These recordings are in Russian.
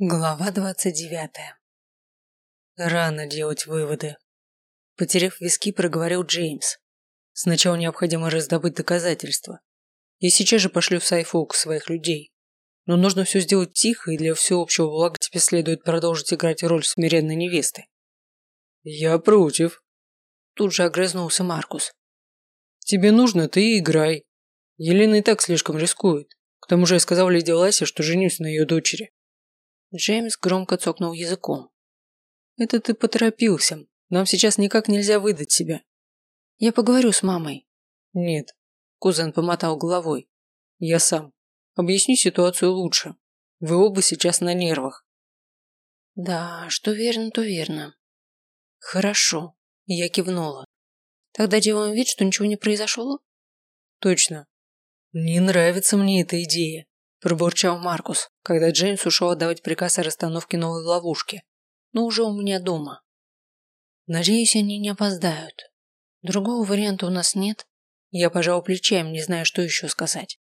Глава двадцать девятая. Рано делать выводы. Потеряв виски, проговорил Джеймс. Сначала необходимо раздобыть доказательства. Я сейчас же пошлю в Сайфолк своих людей. Но нужно все сделать тихо, и для всеобщего блага тебе следует продолжить играть роль смиренной невесты. Я против. Тут же огрызнулся Маркус. Тебе нужно, ты и играй. Елена и так слишком рискует. К тому же я сказал леди Ласе, что женюсь на ее дочери. Джеймс громко цокнул языком. «Это ты поторопился. Нам сейчас никак нельзя выдать себя». «Я поговорю с мамой». «Нет». Кузен помотал головой. «Я сам. Объясни ситуацию лучше. Вы оба сейчас на нервах». «Да, что верно, то верно». «Хорошо». Я кивнула. «Тогда делаем вид, что ничего не произошло?» «Точно. Не нравится мне эта идея пробурчал Маркус, когда Джеймс ушел отдавать приказ о расстановке новой ловушки, но уже у меня дома. Надеюсь, они не опоздают. Другого варианта у нас нет. Я пожал плечами, не зная, что еще сказать.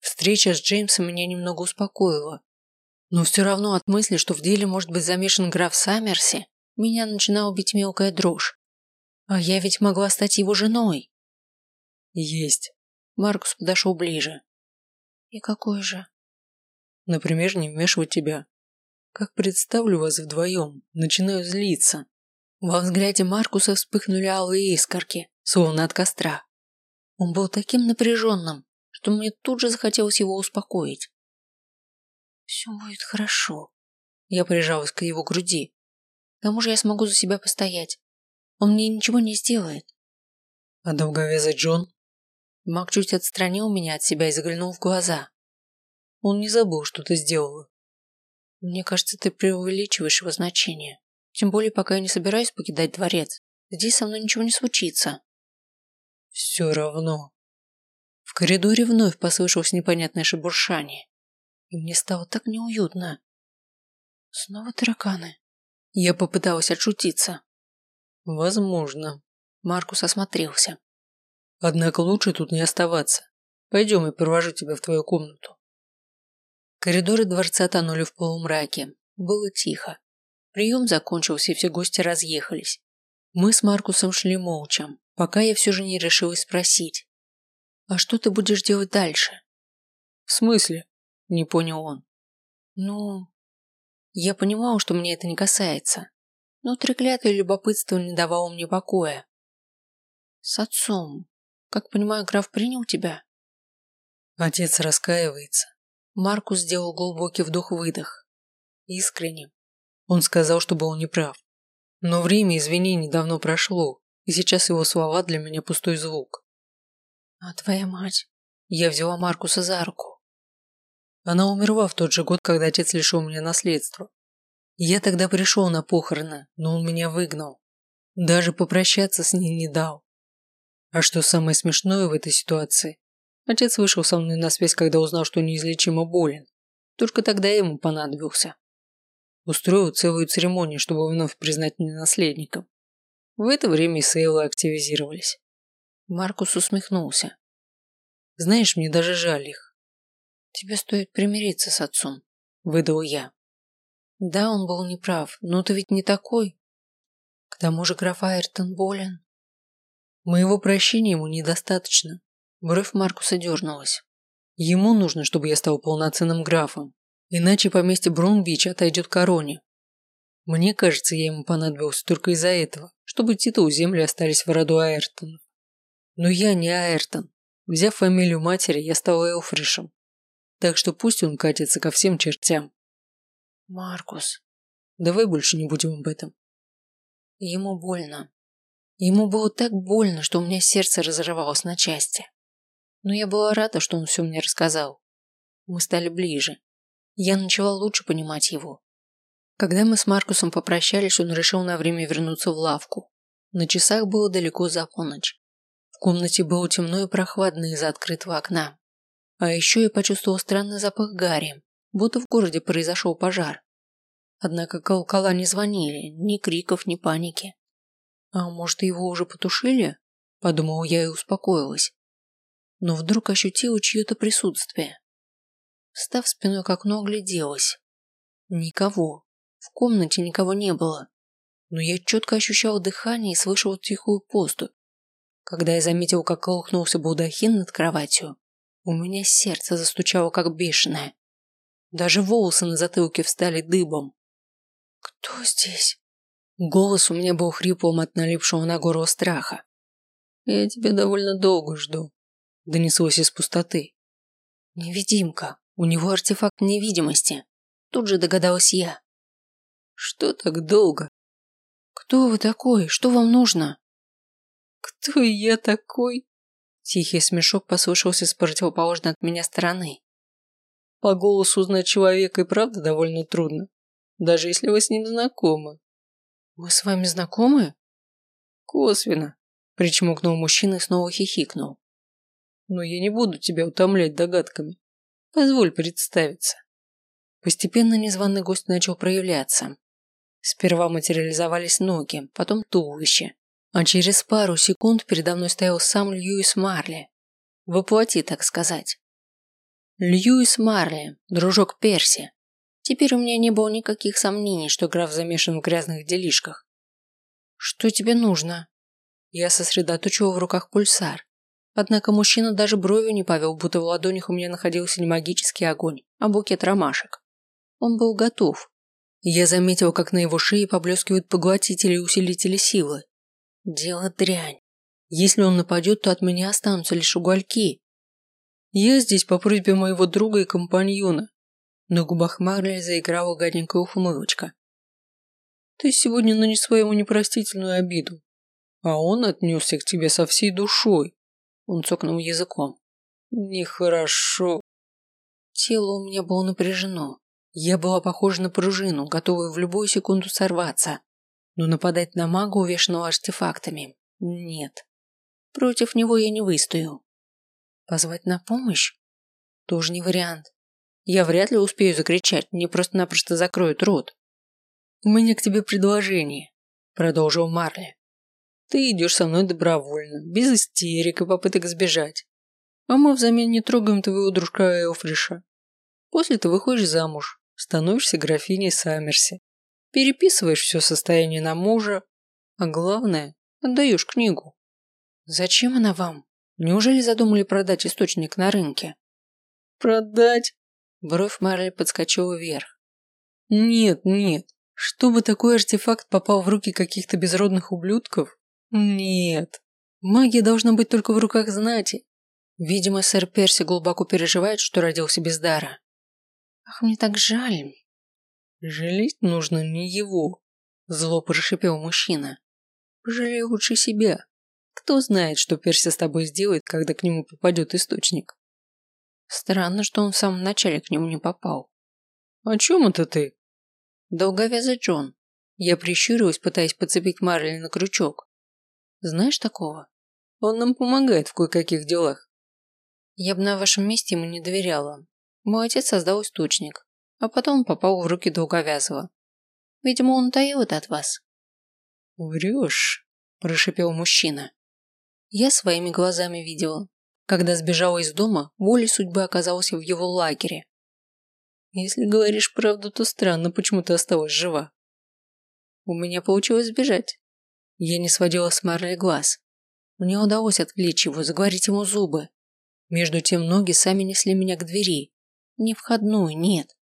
Встреча с Джеймсом меня немного успокоила. Но все равно от мысли, что в деле может быть замешан граф Саммерси, меня начинала бить мелкая дрожь. А я ведь могла стать его женой. Есть. Маркус подошел ближе. И какой же? Например, не вмешивать тебя. Как представлю вас вдвоем, начинаю злиться. Во взгляде Маркуса вспыхнули алые искорки, словно от костра. Он был таким напряженным, что мне тут же захотелось его успокоить. «Все будет хорошо». Я прижалась к его груди. К тому же я смогу за себя постоять. Он мне ничего не сделает. «А долговязый Джон?» Мак чуть отстранил меня от себя и заглянул в глаза. Он не забыл, что ты сделала. Мне кажется, ты преувеличиваешь его значение. Тем более, пока я не собираюсь покидать дворец. Здесь со мной ничего не случится. Все равно. В коридоре вновь послышалось непонятное шебуршание. И мне стало так неуютно. Снова тараканы. Я попыталась отшутиться. Возможно. Маркус осмотрелся. Однако лучше тут не оставаться. Пойдем, я провожу тебя в твою комнату. Коридоры дворца тонули в полумраке. Было тихо. Прием закончился, и все гости разъехались. Мы с Маркусом шли молча, пока я все же не решилась спросить. «А что ты будешь делать дальше?» «В смысле?» – не понял он. «Ну...» Я понимал, что мне это не касается, но треклятое любопытство не давало мне покоя. «С отцом. Как понимаю, граф принял тебя?» Отец раскаивается. Маркус сделал глубокий вдох-выдох. Искренне. Он сказал, что был неправ. Но время извинений давно прошло, и сейчас его слова для меня пустой звук. «А твоя мать?» Я взяла Маркуса за руку. Она умерла в тот же год, когда отец лишил меня наследства. Я тогда пришел на похороны, но он меня выгнал. Даже попрощаться с ней не дал. А что самое смешное в этой ситуации, Отец вышел со мной на связь, когда узнал, что неизлечимо болен. Только тогда ему понадобился. Устроил целую церемонию, чтобы вновь признать меня наследником. В это время и Сейлы активизировались. Маркус усмехнулся. Знаешь, мне даже жаль их. Тебе стоит примириться с отцом, выдал я. Да, он был неправ, но ты ведь не такой. К тому же граф Айртон болен. Моего прощения ему недостаточно. Бровь Маркуса дернулась. Ему нужно, чтобы я стал полноценным графом, иначе поместье Бронбич отойдет короне. Мне кажется, я ему понадобился только из-за этого, чтобы титул земли остались в роду Аэртонов. Но я не Аэртон. Взяв фамилию матери, я стал Элфришем. Так что пусть он катится ко всем чертям. Маркус, давай больше не будем об этом. Ему больно. Ему было так больно, что у меня сердце разрывалось на части. Но я была рада, что он все мне рассказал. Мы стали ближе. Я начала лучше понимать его. Когда мы с Маркусом попрощались, он решил на время вернуться в лавку. На часах было далеко за полночь. В комнате было темно и прохладно из-за открытого окна. А еще я почувствовал странный запах гари, будто в городе произошел пожар. Однако колокола не звонили, ни криков, ни паники. А может, его уже потушили? Подумал я и успокоилась но вдруг ощутила чье-то присутствие. Став спиной к окну, огляделась. Никого. В комнате никого не было. Но я четко ощущал дыхание и слышал тихую поступь. Когда я заметил, как колыхнулся балдахин над кроватью, у меня сердце застучало как бешеное. Даже волосы на затылке встали дыбом. «Кто здесь?» Голос у меня был хриплым от налипшего на горло страха. «Я тебя довольно долго жду», – донеслось из пустоты. «Невидимка. У него артефакт невидимости. Тут же догадалась я. Что так долго? Кто вы такой? Что вам нужно? Кто я такой? Тихий смешок послышался с противоположной от меня стороны. По голосу узнать человека и правда довольно трудно, даже если вы с ним знакомы. Мы с вами знакомы? Косвенно, причмокнул мужчина и снова хихикнул. Но я не буду тебя утомлять догадками. Позволь представиться. Постепенно незваный гость начал проявляться. Сперва материализовались ноги, потом туловище. А через пару секунд передо мной стоял сам Льюис Марли. Воплоти, так сказать. Льюис Марли, дружок Перси. Теперь у меня не было никаких сомнений, что граф замешан в грязных делишках. «Что тебе нужно?» Я сосредоточила в руках пульсар. Однако мужчина даже бровью не повел, будто в ладонях у меня находился не магический огонь, а букет ромашек. Он был готов. Я заметил, как на его шее поблескивают поглотители и усилители силы. Дело дрянь. Если он нападет, то от меня останутся лишь угольки. Я здесь по просьбе моего друга и компаньона. На губах Марли заиграла гаденькая ухмылочка. Ты сегодня нанесла ему непростительную обиду, а он отнесся к тебе со всей душой. Он цокнул языком. Нехорошо. Тело у меня было напряжено. Я была похожа на пружину, готовую в любую секунду сорваться. Но нападать на мага, увешанного артефактами, нет. Против него я не выстою. Позвать на помощь? Тоже не вариант. Я вряд ли успею закричать, мне просто-напросто закроют рот. «У меня к тебе предложение», – продолжил Марли. «Ты идешь со мной добровольно, без истерик и попыток сбежать. А мы взамен не трогаем твоего дружка Элфриша. После ты выходишь замуж, становишься графиней Саммерси, переписываешь все состояние на мужа, а главное, отдаешь книгу. Зачем она вам? Неужели задумали продать источник на рынке? Продать? Бровь Марли подскочила вверх. Нет, нет. Чтобы такой артефакт попал в руки каких-то безродных ублюдков? Нет. Магия должна быть только в руках знати. Видимо, сэр Перси глубоко переживает, что родился без дара. Ах, мне так жаль. Жалеть нужно не его, зло прошипел мужчина. Пожалей лучше себя. Кто знает, что Перси с тобой сделает, когда к нему попадет источник. Странно, что он в самом начале к нему не попал. О чем это ты? Долговязый Джон. Я прищурилась, пытаясь подцепить Марли на крючок. Знаешь такого? Он нам помогает в кое-каких делах. Я бы на вашем месте ему не доверяла. Мой отец создал источник, а потом попал в руки Долговязого. Видимо, он таил это от вас. Врешь, прошипел мужчина. Я своими глазами видела. Когда сбежала из дома, волей судьбы оказалась в его лагере. Если говоришь правду, то странно, почему ты осталась жива. У меня получилось сбежать. Я не сводила с Марли глаз. Мне удалось отвлечь его, заговорить ему зубы. Между тем ноги сами несли меня к двери, не входную, нет.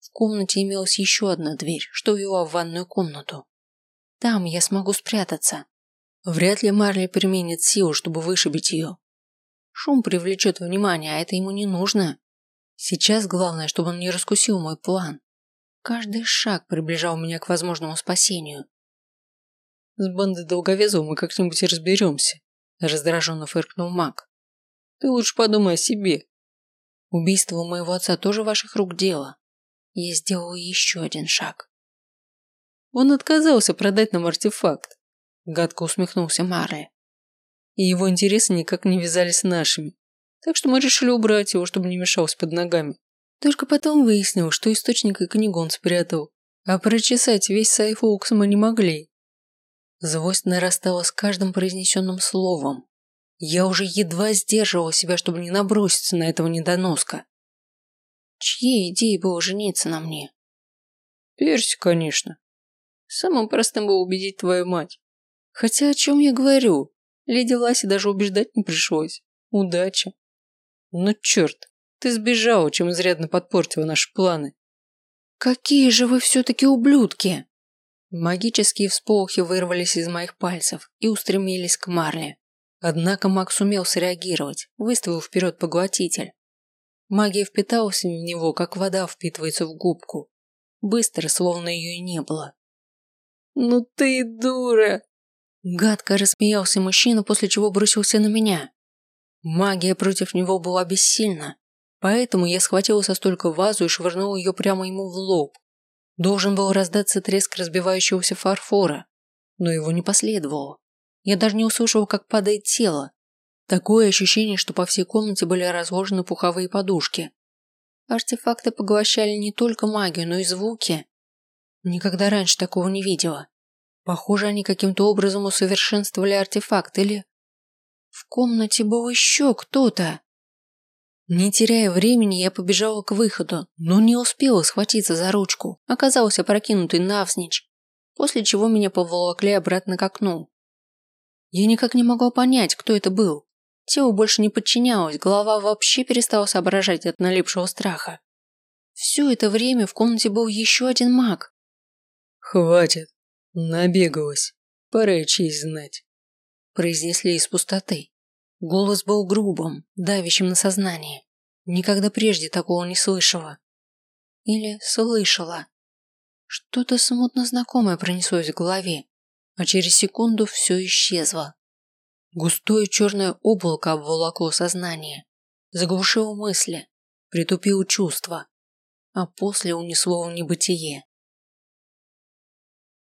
В комнате имелась еще одна дверь, что вела в ванную комнату. Там я смогу спрятаться. Вряд ли Марли применит силу, чтобы вышибить ее. Шум привлечет внимание, а это ему не нужно. Сейчас главное, чтобы он не раскусил мой план. Каждый шаг приближал меня к возможному спасению. С бандой долговезов мы как-нибудь разберемся, раздраженно фыркнул маг. Ты лучше подумай о себе. Убийство моего отца тоже ваших рук дело. Я сделала еще один шаг. Он отказался продать нам артефакт. Гадко усмехнулся Марли. И его интересы никак не вязались с нашими. Так что мы решили убрать его, чтобы не мешался под ногами. Только потом выяснил, что источник и книгу он спрятал, а прочесать весь сайф мы не могли. Злость нарастала с каждым произнесенным словом. Я уже едва сдерживала себя, чтобы не наброситься на этого недоноска. Чьей идеей было жениться на мне? Перси, конечно. Самым простым было убедить твою мать. Хотя о чем я говорю? Леди Ласе даже убеждать не пришлось. Удача. Ну черт, ты сбежала, чем изрядно подпортила наши планы. Какие же вы все-таки ублюдки! Магические всполохи вырвались из моих пальцев и устремились к Марле. Однако маг сумел среагировать, выставил вперед поглотитель. Магия впиталась в него, как вода впитывается в губку. Быстро, словно ее и не было. «Ну ты дура!» Гадко рассмеялся мужчина, после чего бросился на меня. Магия против него была бессильна, поэтому я схватила со столько вазу и швырнула ее прямо ему в лоб. Должен был раздаться треск разбивающегося фарфора, но его не последовало. Я даже не услышала, как падает тело. Такое ощущение, что по всей комнате были разложены пуховые подушки. Артефакты поглощали не только магию, но и звуки. Никогда раньше такого не видела. Похоже, они каким-то образом усовершенствовали артефакт или... В комнате был еще кто-то. Не теряя времени, я побежала к выходу, но не успела схватиться за ручку, оказался опрокинутый навзничь, после чего меня поволокли обратно к окну. Я никак не могла понять, кто это был. Тело больше не подчинялось, голова вообще перестала соображать от налипшего страха. Все это время в комнате был еще один маг. «Хватит, набегалась, пора честь знать», произнесли из пустоты. Голос был грубым, давящим на сознание. Никогда прежде такого не слышала. Или слышала. Что-то смутно знакомое пронеслось в голове, а через секунду все исчезло. Густое черное облако обволокло сознание, заглушило мысли, притупило чувства, а после унесло в небытие.